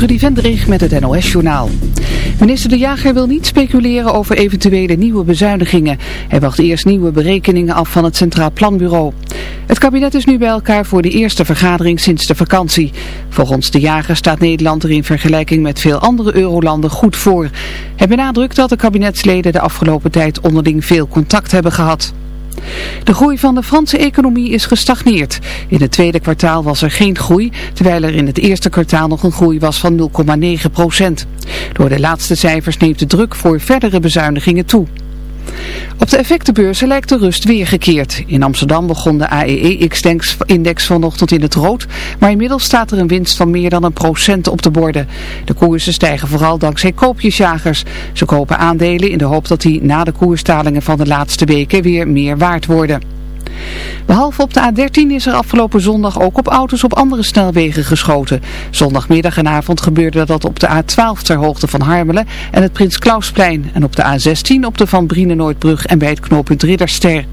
Trudy Vendrig met het NOS-journaal. Minister De Jager wil niet speculeren over eventuele nieuwe bezuinigingen. Hij wacht eerst nieuwe berekeningen af van het Centraal Planbureau. Het kabinet is nu bij elkaar voor de eerste vergadering sinds de vakantie. Volgens De Jager staat Nederland er in vergelijking met veel andere eurolanden goed voor. Hij benadrukt dat de kabinetsleden de afgelopen tijd onderling veel contact hebben gehad. De groei van de Franse economie is gestagneerd. In het tweede kwartaal was er geen groei, terwijl er in het eerste kwartaal nog een groei was van 0,9 procent. Door de laatste cijfers neemt de druk voor verdere bezuinigingen toe. Op de effectenbeurzen lijkt de rust weergekeerd. In Amsterdam begon de AEX-index vanochtend in het rood, maar inmiddels staat er een winst van meer dan een procent op de borden. De koersen stijgen vooral dankzij koopjesjagers. Ze kopen aandelen in de hoop dat die na de koerstalingen van de laatste weken weer meer waard worden. Behalve op de A13 is er afgelopen zondag ook op auto's op andere snelwegen geschoten. Zondagmiddag en avond gebeurde dat op de A12 ter hoogte van Harmelen en het Prins Klausplein. En op de A16 op de Van Brienenoordbrug en bij het knooppunt Ridderster.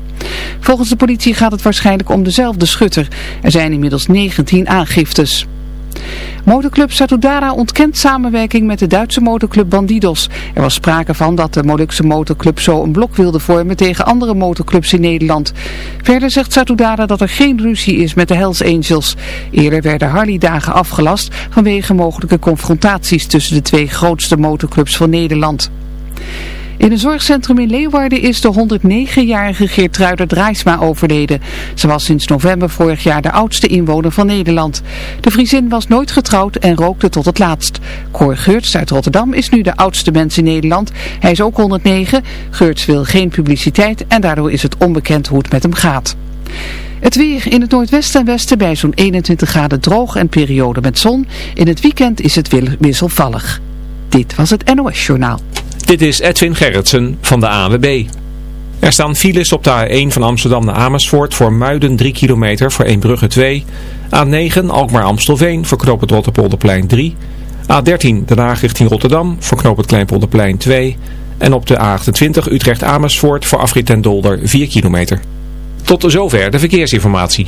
Volgens de politie gaat het waarschijnlijk om dezelfde schutter. Er zijn inmiddels 19 aangiftes. Motorclub Satudara ontkent samenwerking met de Duitse motorclub Bandidos. Er was sprake van dat de Molukse motorclub zo een blok wilde vormen tegen andere motorclubs in Nederland. Verder zegt Satudara dat er geen ruzie is met de Hells Angels. Eerder werden Harley-dagen afgelast vanwege mogelijke confrontaties tussen de twee grootste motorclubs van Nederland. In een zorgcentrum in Leeuwarden is de 109-jarige Geertruider Draaisma overleden. Ze was sinds november vorig jaar de oudste inwoner van Nederland. De Friesin was nooit getrouwd en rookte tot het laatst. Cor Geurts uit Rotterdam is nu de oudste mens in Nederland. Hij is ook 109. Geurts wil geen publiciteit en daardoor is het onbekend hoe het met hem gaat. Het weer in het noordwesten en westen bij zo'n 21 graden droog en periode met zon. In het weekend is het wisselvallig. Dit was het NOS Journaal. Dit is Edwin Gerritsen van de AWB. Er staan files op de A1 van Amsterdam naar Amersfoort voor Muiden 3 kilometer voor 1 Brugge 2. A9 Alkmaar-Amstelveen voor knoop het Rotterpolderplein 3. A13 Den Haag richting Rotterdam voor knoop het Kleinpolderplein 2. En op de A28 Utrecht-Amersfoort voor afrit en Dolder 4 kilometer. Tot zover de verkeersinformatie.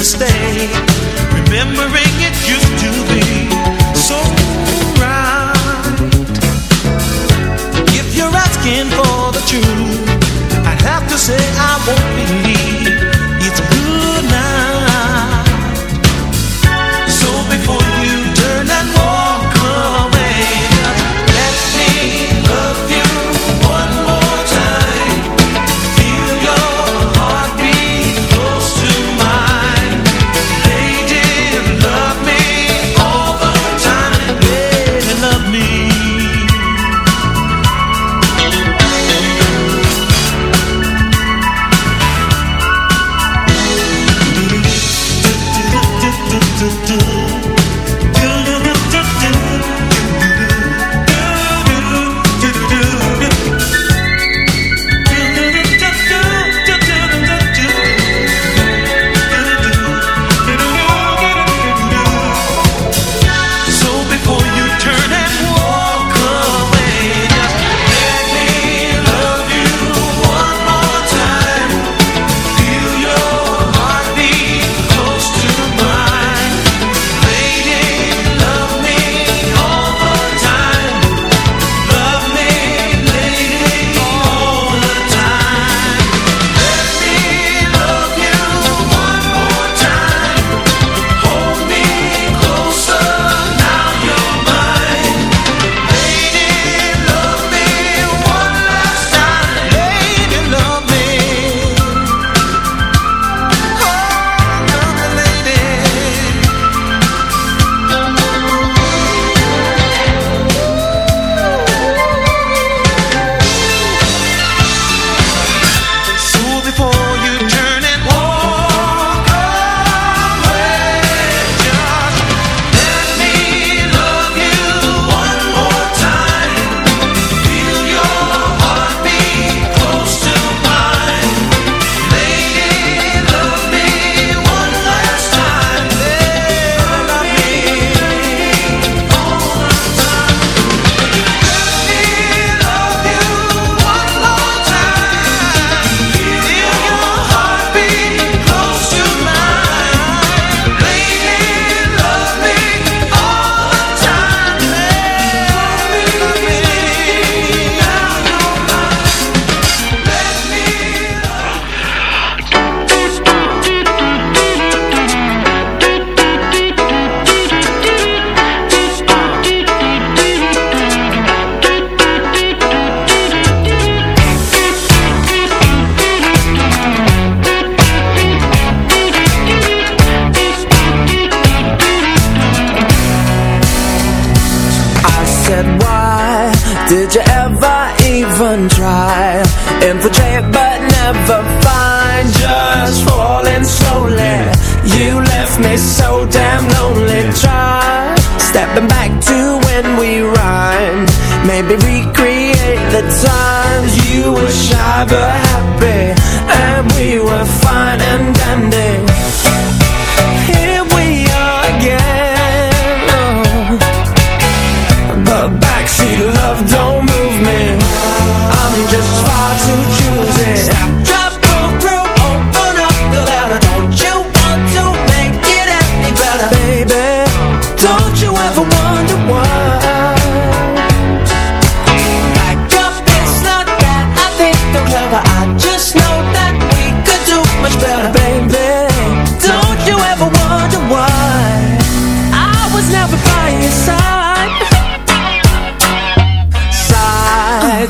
Remembering it used to be so right. If you're asking for the truth I have to say I won't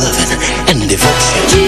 loving and devotion.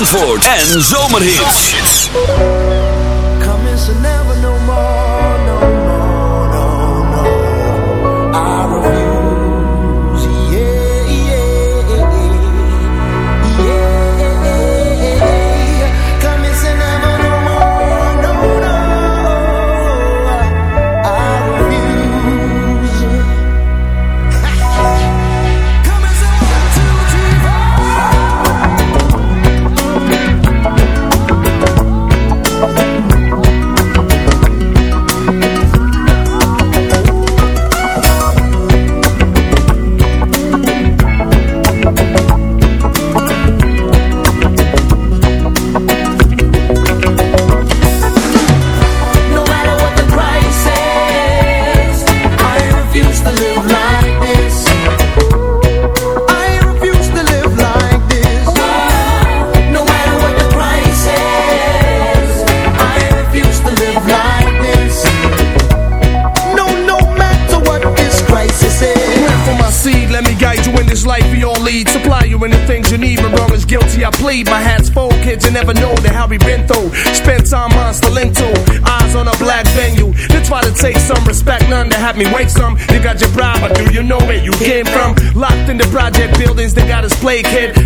En zomerhits. Have me wait some. You got your bribe, but do you know where you came from? Locked in the project buildings, they got us plague kid.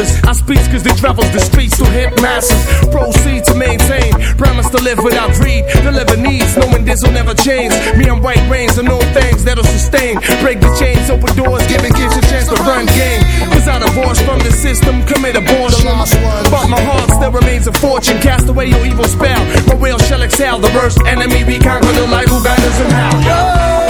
I speak cause they travels the streets to hit masses. Proceed to maintain, promise to live without greed, deliver needs, knowing this will never change. Me and white rains are no things that'll sustain. Break the chains, open doors, giving kids a chance to run game. Cause I divorced from the system, commit abortion. But my heart still remains a fortune. Cast away your evil spell. My will shall exhale. The worst enemy we conquer the light who guide us and how.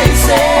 is,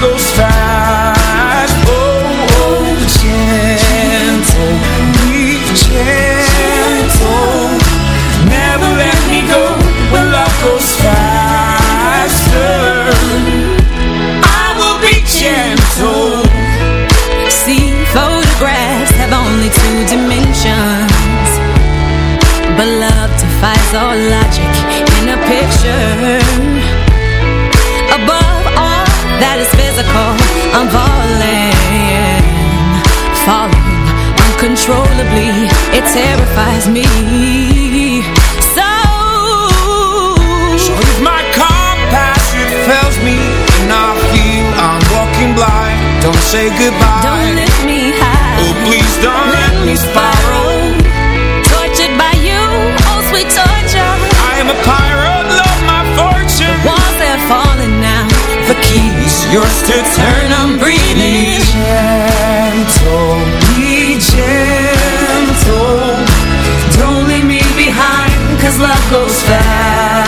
goes fast. Oh, oh, gentle, be gentle. Never let me go when love goes faster. I will be gentle. See, photographs have only two dimensions. But love defies all logic in a picture. Above all that is physical, I'm falling Falling uncontrollably, it terrifies me So So if my compass it fails me and I feel I'm walking blind, don't say goodbye. Don't lift me high Oh please don't let me spiral. Tortured by you, oh sweet torture I am a pirate, love my fortune. The keys yours to turn. I'm breathing. Gentle, be gentle. Don't leave me behind, cause love goes fast.